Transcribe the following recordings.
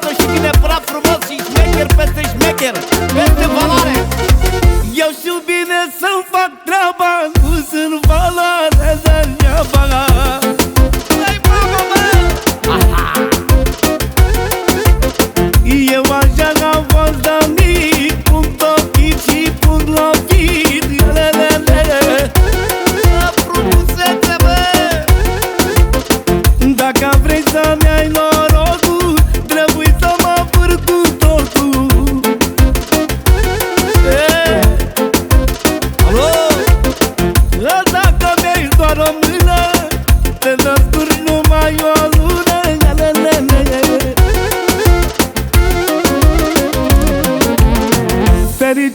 frumoasă și vine praf frumos și șmecher peste șmecher Peste valoare. Eu știu bine să-mi fac treaba Nu sunt valoare degeaba Eu așa n-am fost de mic Cum topit și cum lovit le, le, le. Dacă vrei să-mi ai loc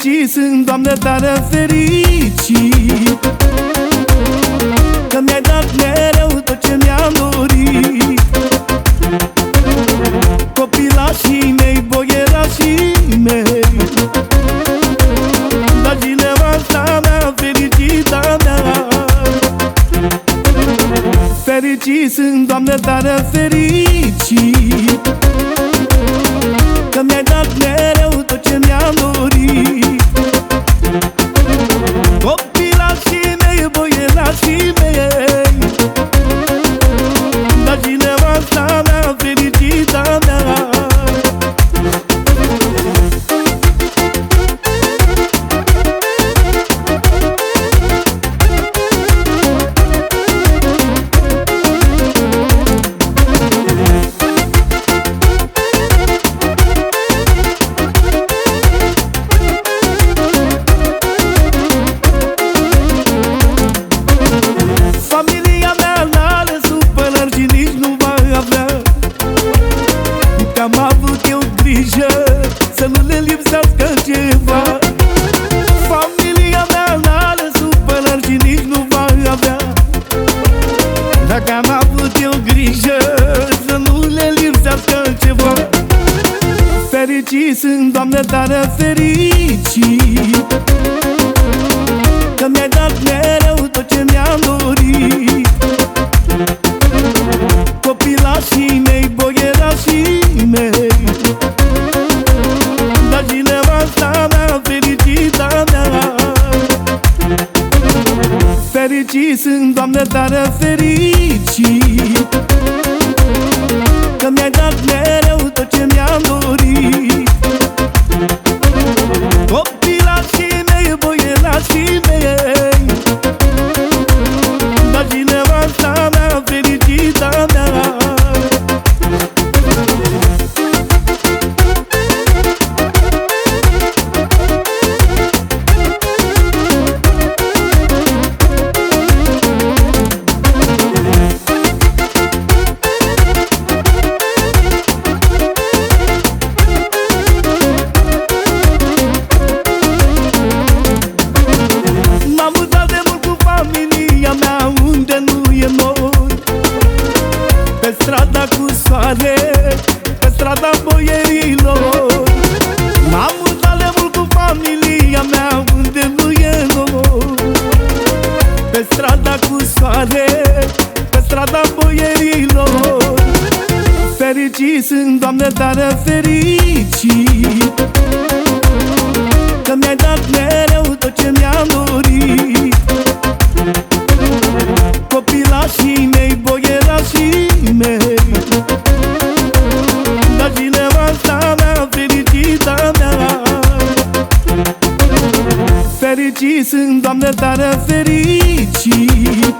Fericit sunt, Doamne, tare fericit. Că mi-ai dat mereu tot ce mi-am dorit. Copilașii mei, boierașii mei. Dar nevasta mea, fericita mea Fericit sunt, Doamne, tare fericit. Că mi-ai dat mereu tot ce mi-am dorit sunt, Doamne, tare fericit. Că mi-ai dat mereu tot ce mi-am dorit. Copilașii mei, boierașii mei. Dar și nevasta mea, fericita mea. Fericit sunt, Doamne, tare fericit Pe strada cu soare, pe strada boierilor. M-am mutat de mult cu familia mea unde nu e nori Pe strada cu soare, pe strada boierilor. Fericit sunt, Doamne, tare fericit Că mi-ai dat mereu tot ce mi-am dorit. Copilașii Fericit sunt, Doamne, tare fericit